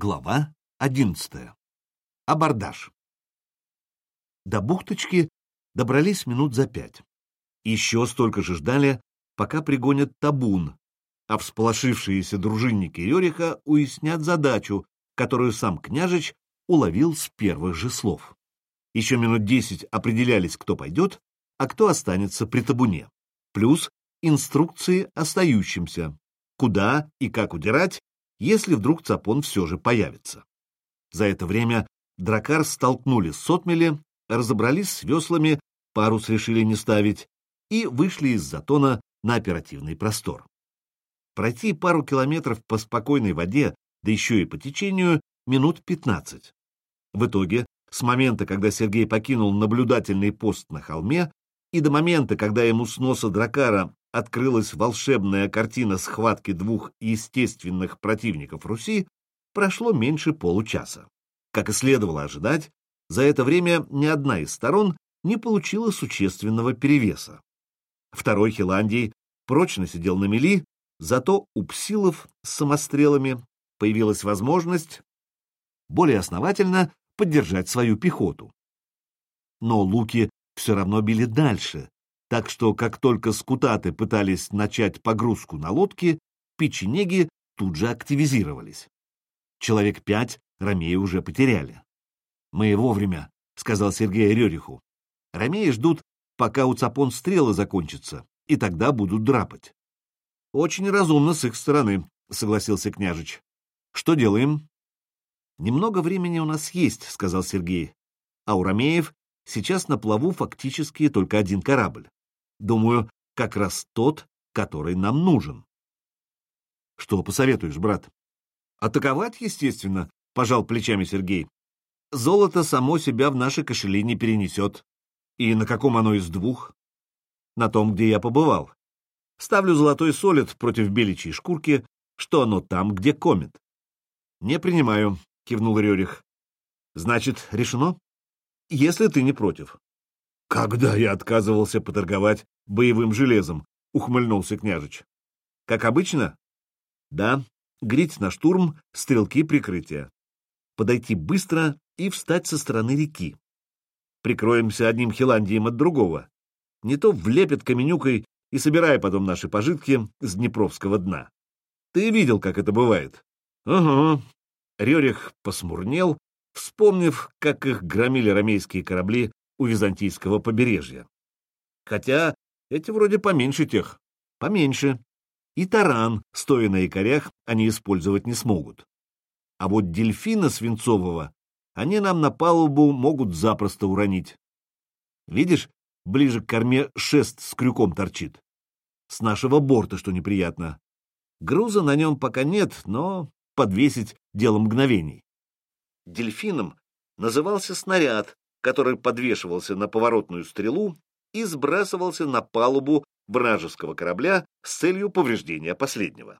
Глава одиннадцатая. Абордаж. До бухточки добрались минут за пять. Еще столько же ждали, пока пригонят табун, а всполошившиеся дружинники Рериха уяснят задачу, которую сам княжич уловил с первых же слов. Еще минут десять определялись, кто пойдет, а кто останется при табуне. Плюс инструкции остающимся, куда и как удирать, если вдруг Цапон все же появится. За это время дракар столкнули с отмели, разобрались с веслами, парус решили не ставить и вышли из затона на оперативный простор. Пройти пару километров по спокойной воде, да еще и по течению, минут пятнадцать. В итоге, с момента, когда Сергей покинул наблюдательный пост на холме, и до момента, когда ему с носа дракара открылась волшебная картина схватки двух естественных противников Руси, прошло меньше получаса. Как и следовало ожидать, за это время ни одна из сторон не получила существенного перевеса. Второй Хиландий прочно сидел на мели, зато у псилов с самострелами появилась возможность более основательно поддержать свою пехоту. Но луки все равно били дальше, так что как только скутаты пытались начать погрузку на лодки, печенеги тут же активизировались. Человек пять ромеи уже потеряли. «Мы вовремя», — сказал Сергей Рериху. «Ромеи ждут, пока у цапон стрелы закончатся, и тогда будут драпать». «Очень разумно с их стороны», — согласился княжич. «Что делаем?» «Немного времени у нас есть», — сказал Сергей. «А у ромеев сейчас на плаву фактически только один корабль. Думаю, как раз тот, который нам нужен. Что посоветуешь, брат? Атаковать, естественно, пожал плечами Сергей. Золото само себя в наши кошели не перенесет. И на каком оно из двух? На том, где я побывал. Ставлю золотой солид против беличьей шкурки, что оно там, где комет. Не принимаю, кивнул Рерих. Значит, решено? Если ты не против. Когда я отказывался поторговать боевым железом, ухмыльнулся княжич. Как обычно? Да, грить на штурм, стрелки прикрытия. Подойти быстро и встать со стороны реки. Прикроемся одним Хиландием от другого. Не то влепят каменюкой и собирая потом наши пожитки с Днепровского дна. Ты видел, как это бывает? Угу. Рерих посмурнел, вспомнив, как их громили ромейские корабли у византийского побережья. Хотя эти вроде поменьше тех. Поменьше. И таран, стоя на якорях, они использовать не смогут. А вот дельфина свинцового они нам на палубу могут запросто уронить. Видишь, ближе к корме шест с крюком торчит. С нашего борта, что неприятно. Груза на нем пока нет, но подвесить — дело мгновений. Дельфином назывался снаряд, который подвешивался на поворотную стрелу и сбрасывался на палубу вражеского корабля с целью повреждения последнего.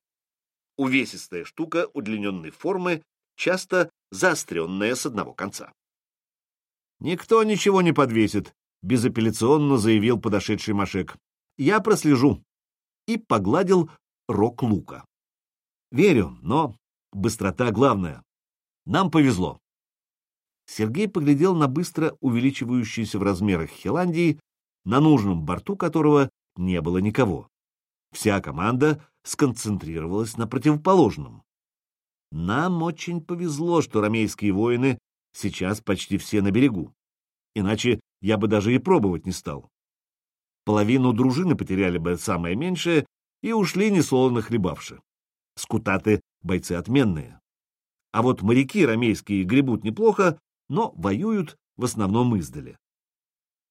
Увесистая штука удлиненной формы, часто заостренная с одного конца. «Никто ничего не подвесит», — безапелляционно заявил подошедший Машек. «Я прослежу». И погладил рог лука. «Верю, но быстрота главная. Нам повезло. Сергей поглядел на быстро увеличивающийся в размерах Хиландии, на нужном борту которого не было никого. Вся команда сконцентрировалась на противоположном. Нам очень повезло, что ромейские воины сейчас почти все на берегу. Иначе я бы даже и пробовать не стал. Половину дружины потеряли бы самое меньшее и ушли несолоно хлебавши. Скутаты — бойцы отменные. А вот моряки ромейские гребут неплохо, но воюют в основном издали.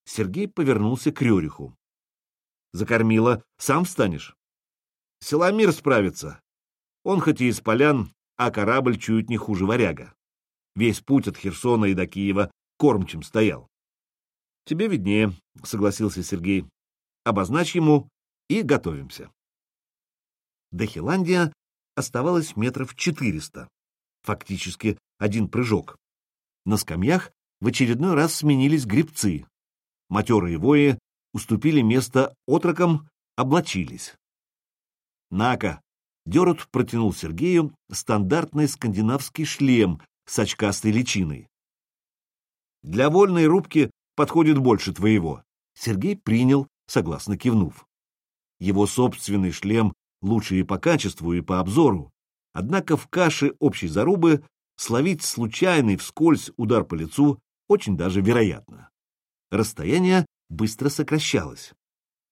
Сергей повернулся к Рюриху. «Закормила, сам встанешь?» «Силомир справится. Он хоть и из полян, а корабль чует не хуже варяга. Весь путь от Херсона и до Киева кормчем стоял». «Тебе виднее», — согласился Сергей. «Обозначь ему и готовимся». До Хиландия оставалось метров четыреста. Фактически один прыжок. На скамьях в очередной раз сменились гребцы. Матерые вои уступили место отрокам, облачились. «Нака, Дерут протянул Сергею стандартный скандинавский шлем с очкастой личиной. «Для вольной рубки подходит больше твоего». Сергей принял, согласно кивнув. Его собственный шлем лучше и по качеству, и по обзору, однако в каше общей зарубы словить случайный вскользь удар по лицу очень даже вероятно. Расстояние быстро сокращалось.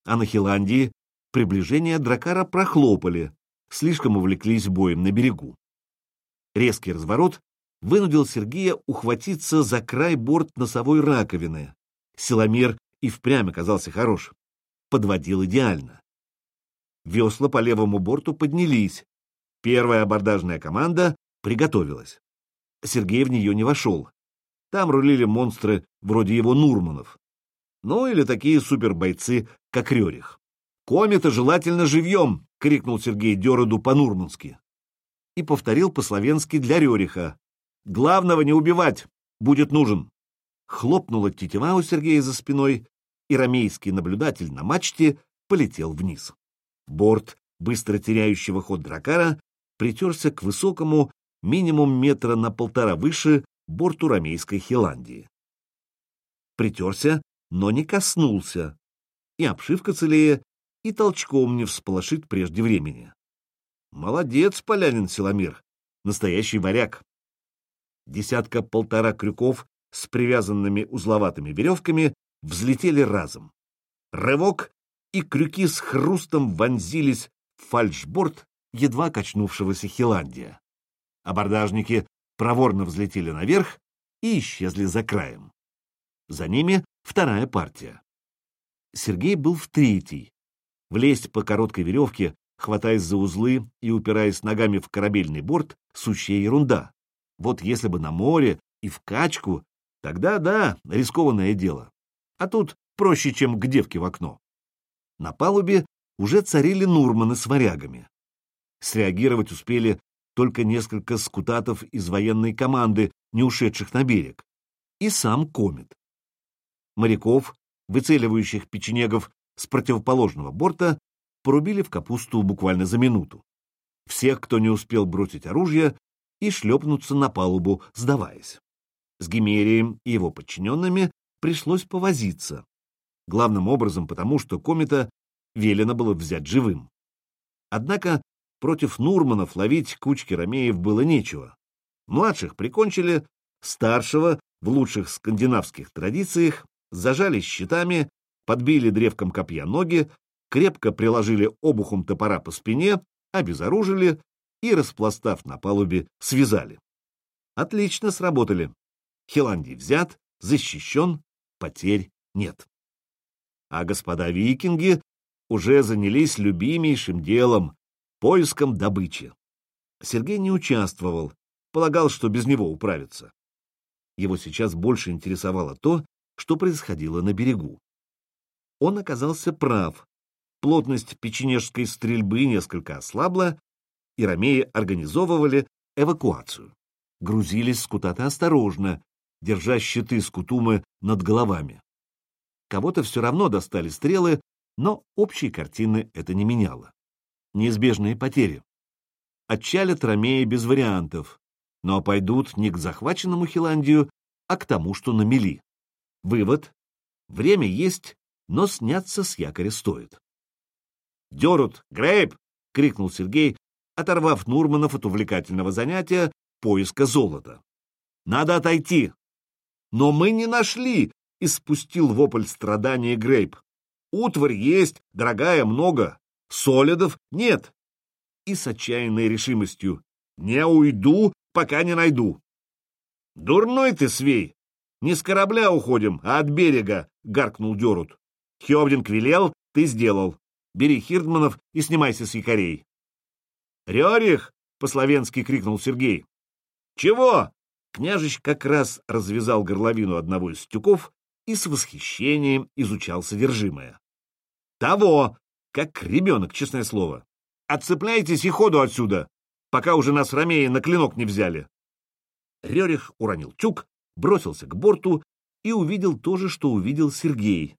А на Хиландии приближение Дракара прохлопали, слишком увлеклись боем на берегу. Резкий разворот вынудил Сергея ухватиться за край борт носовой раковины. Силомер и впрямь оказался хорош. Подводил идеально. Весла по левому борту поднялись. Первая абордажная команда приготовилась. Сергей в нее не вошел. Там рулили монстры вроде его Нурманов. Ну или такие супербойцы, как Рерих. «Комета желательно живьем!» — крикнул Сергей Дероду по-нурмански. И повторил по-словенски для Рериха. «Главного не убивать! Будет нужен!» Хлопнула тетива у Сергея за спиной, и ромейский наблюдатель на мачте полетел вниз. Борт, быстро теряющего ход дракара, притерся к высокому, минимум метра на полтора выше, борту ромейской Хиландии. Притерся, но не коснулся, и обшивка целее, и толчком не всполошит прежде времени. Молодец, полянин Силомир, настоящий варяг. Десятка-полтора крюков с привязанными узловатыми веревками взлетели разом. Рывок, и крюки с хрустом вонзились в фальшборд едва качнувшегося Хиландия. Абордажники проворно взлетели наверх и исчезли за краем. За ними вторая партия. Сергей был в третьей. Влезть по короткой веревке, хватаясь за узлы и упираясь ногами в корабельный борт, сущая ерунда. Вот если бы на море и в качку, тогда да, рискованное дело. А тут проще, чем к девке в окно. На палубе уже царили Нурманы с варягами. Среагировать успели только несколько скутатов из военной команды, не ушедших на берег, и сам Комет. Моряков, выцеливающих печенегов с противоположного борта, порубили в капусту буквально за минуту. Всех, кто не успел бросить оружие и шлепнуться на палубу, сдаваясь. С Гимерием и его подчиненными пришлось повозиться, главным образом потому, что комета велено было взять живым. Однако против Нурманов ловить кучки ромеев было нечего. Младших прикончили, старшего в лучших скандинавских традициях зажали щитами, подбили древком копья ноги, крепко приложили обухом топора по спине, обезоружили и, распластав на палубе, связали. Отлично сработали. Хиландий взят, защищен, потерь нет а господа викинги уже занялись любимейшим делом — поиском добычи. Сергей не участвовал, полагал, что без него управится. Его сейчас больше интересовало то, что происходило на берегу. Он оказался прав. Плотность печенежской стрельбы несколько ослабла, и ромеи организовывали эвакуацию. Грузились скутата осторожно, держа щиты скутумы над головами. Кого-то все равно достали стрелы, но общей картины это не меняло. Неизбежные потери. Отчалят ромеи без вариантов, но пойдут не к захваченному Хиландию, а к тому, что намели. Вывод. Время есть, но сняться с якоря стоит. «Дерут! Грейп!» — крикнул Сергей, оторвав Нурманов от увлекательного занятия поиска золота. «Надо отойти!» «Но мы не нашли!» и спустил вопль страдания Грейп. «Утварь есть, дорогая, много, солидов нет». И с отчаянной решимостью «Не уйду, пока не найду». «Дурной ты, Свей! Не с корабля уходим, а от берега!» — гаркнул Дерут. «Хевдинг велел, ты сделал. Бери Хирдманов и снимайся с якорей». «Рерих!» — по-словенски крикнул Сергей. «Чего?» Княжич как раз развязал горловину одного из стюков и с восхищением изучал содержимое. «Того! Как ребенок, честное слово! Отцепляйтесь и ходу отсюда, пока уже нас ромеи на клинок не взяли!» Рерих уронил тюк, бросился к борту и увидел то же, что увидел Сергей.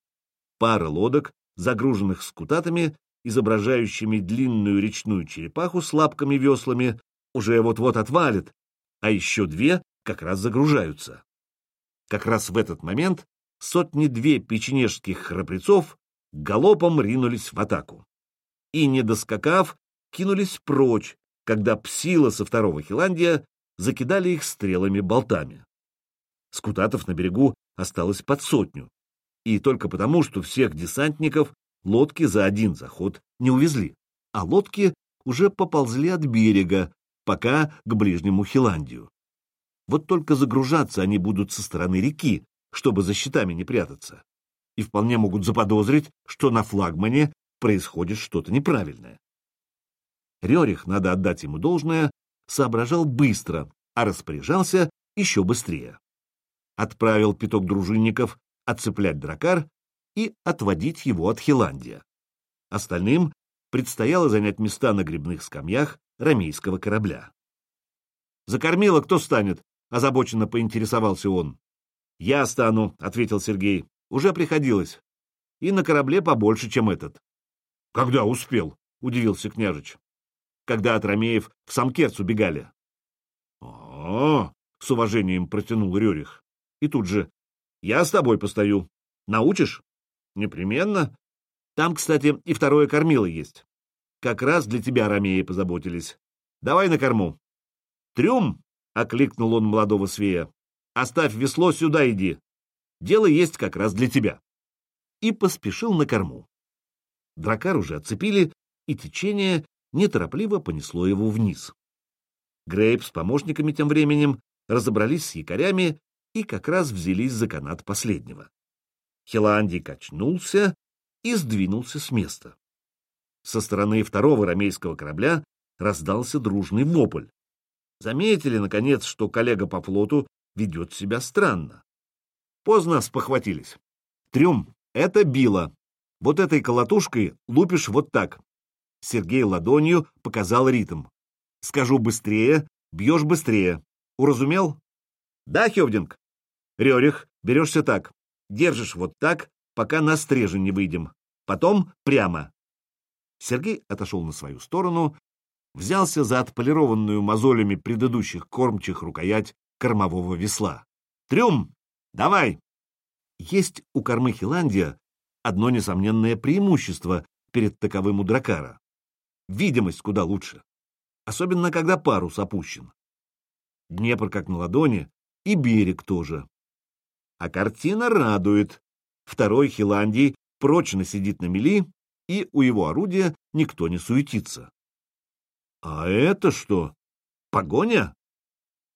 Пара лодок, загруженных скутатами изображающими длинную речную черепаху с лапками-веслами, уже вот-вот отвалит, а еще две как раз загружаются. Как раз в этот момент сотни-две печенежских храбрецов галопом ринулись в атаку. И, не доскакав, кинулись прочь, когда псила со второго Хиландия закидали их стрелами-болтами. Скутатов на берегу осталось под сотню, и только потому, что всех десантников лодки за один заход не увезли, а лодки уже поползли от берега, пока к ближнему Хиландию. Вот только загружаться они будут со стороны реки, чтобы за щитами не прятаться, и вполне могут заподозрить, что на флагмане происходит что-то неправильное. Рерих, надо отдать ему должное, соображал быстро, а распоряжался еще быстрее. Отправил пяток дружинников отцеплять дракар и отводить его от Хиландия. Остальным предстояло занять места на грибных скамьях рамейского корабля. «За кормила кто станет?» — озабоченно поинтересовался он. «Я стану», — ответил Сергей. «Уже приходилось. И на корабле побольше, чем этот». «Когда успел?» — удивился княжич. «Когда от Ромеев в Самкерц убегали». «О-о-о!» — с уважением протянул Рерих. И тут же. «Я с тобой постою. Научишь?» «Непременно. Там, кстати, и второе кормило есть. Как раз для тебя, Ромеи, позаботились. Давай на корму». «Трюм!» — окликнул он молодого свея. Оставь весло, сюда иди. Дело есть как раз для тебя. И поспешил на корму. Дракар уже отцепили, и течение неторопливо понесло его вниз. Грейп с помощниками тем временем разобрались с якорями и как раз взялись за канат последнего. Хиландий качнулся и сдвинулся с места. Со стороны второго ромейского корабля раздался дружный вопль. Заметили, наконец, что коллега по флоту ведет себя странно. Поздно спохватились. Трюм — это било. Вот этой колотушкой лупишь вот так. Сергей ладонью показал ритм. Скажу быстрее, бьешь быстрее. Уразумел? Да, Хевдинг? Рерих, берешься так. Держишь вот так, пока на стрежень не выйдем. Потом прямо. Сергей отошел на свою сторону, взялся за отполированную мозолями предыдущих кормчих рукоять кормового весла. «Трюм! Давай!» Есть у кормы Хиландия одно несомненное преимущество перед таковым у дракара. Видимость куда лучше, особенно когда парус опущен. Днепр как на ладони, и берег тоже. А картина радует. Второй Хиландий прочно сидит на мели, и у его орудия никто не суетится. А это что? Погоня?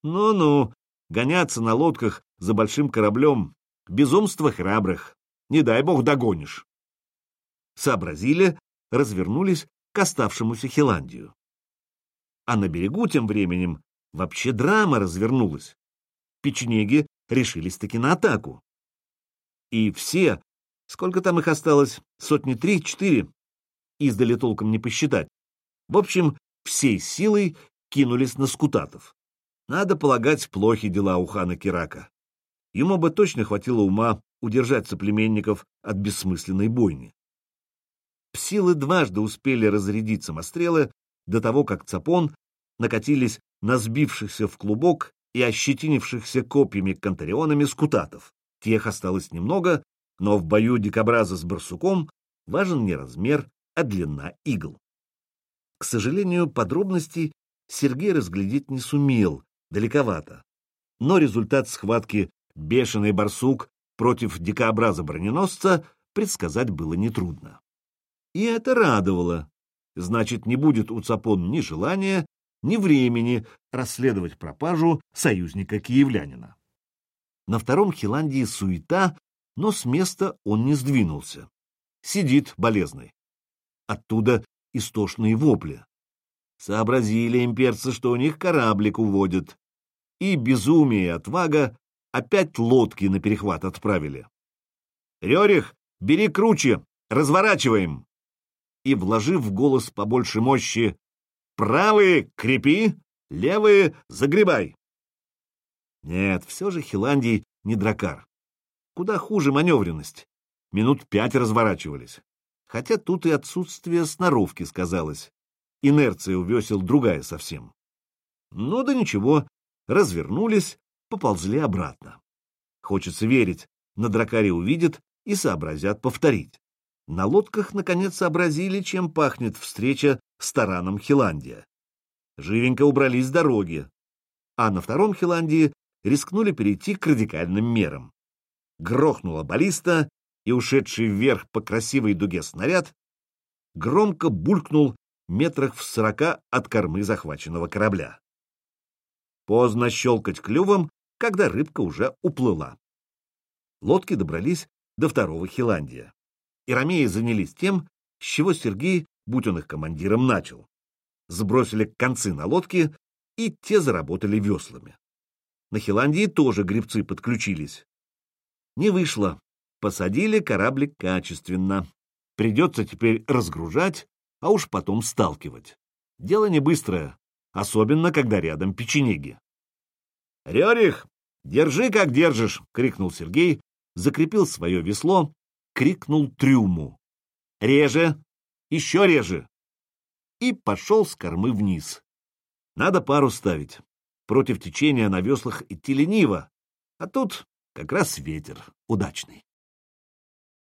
Ну-ну, гоняться на лодках за большим кораблем — безумство храбрых. Не дай бог догонишь. Сообразили, развернулись к оставшемуся Хиландию. А на берегу тем временем вообще драма развернулась. Печенеги решились-таки на атаку. И все, сколько там их осталось, сотни три-четыре, издали толком не посчитать. В общем, всей силой кинулись на скутатов. Надо полагать, плохи дела у хана Кирака. Ему бы точно хватило ума удержать соплеменников от бессмысленной бойни. Псилы дважды успели разрядить самострелы до того, как Цапон накатились на сбившихся в клубок и ощетинившихся копьями кантарионами скутатов. Тех осталось немного, но в бою дикобраза с барсуком важен не размер, а длина игл. К сожалению, подробностей Сергей разглядеть не сумел, далековато. Но результат схватки «Бешеный барсук» против дикообраза-броненосца предсказать было нетрудно. И это радовало. Значит, не будет у Цапон ни желания, ни времени расследовать пропажу союзника-киевлянина. На втором Хиландии суета, но с места он не сдвинулся. Сидит болезный. Оттуда истошные вопли. Сообразили имперцы, что у них кораблик уводят и безумие и отвага опять лодки на перехват отправили. «Рерих, бери круче, разворачиваем!» И, вложив в голос побольше мощи, «Правые крепи, левые загребай!» Нет, все же Хиландий не дракар. Куда хуже маневренность. Минут пять разворачивались. Хотя тут и отсутствие сноровки сказалось. Инерция у весел другая совсем. Ну да ничего, развернулись, поползли обратно. Хочется верить, на дракаре увидят и сообразят повторить. На лодках, наконец, сообразили, чем пахнет встреча с тараном Хиландия. Живенько убрались с дороги, а на втором Хиландии рискнули перейти к радикальным мерам. Грохнула баллиста, и ушедший вверх по красивой дуге снаряд громко булькнул метрах в сорока от кормы захваченного корабля. Поздно щелкать клювом, когда рыбка уже уплыла. Лодки добрались до второго Хиландия. И ромеи занялись тем, с чего Сергей, будь он их командиром, начал. Сбросили концы на лодки, и те заработали веслами. На Хиландии тоже гребцы подключились. Не вышло. Посадили кораблик качественно. Придется теперь разгружать, а уж потом сталкивать. Дело не быстрое, особенно когда рядом печенеги. «Рерих, держи, как держишь!» — крикнул Сергей, закрепил свое весло, крикнул трюму. «Реже! Еще реже!» И пошел с кормы вниз. Надо пару ставить. Против течения на веслах идти лениво, а тут как раз ветер удачный.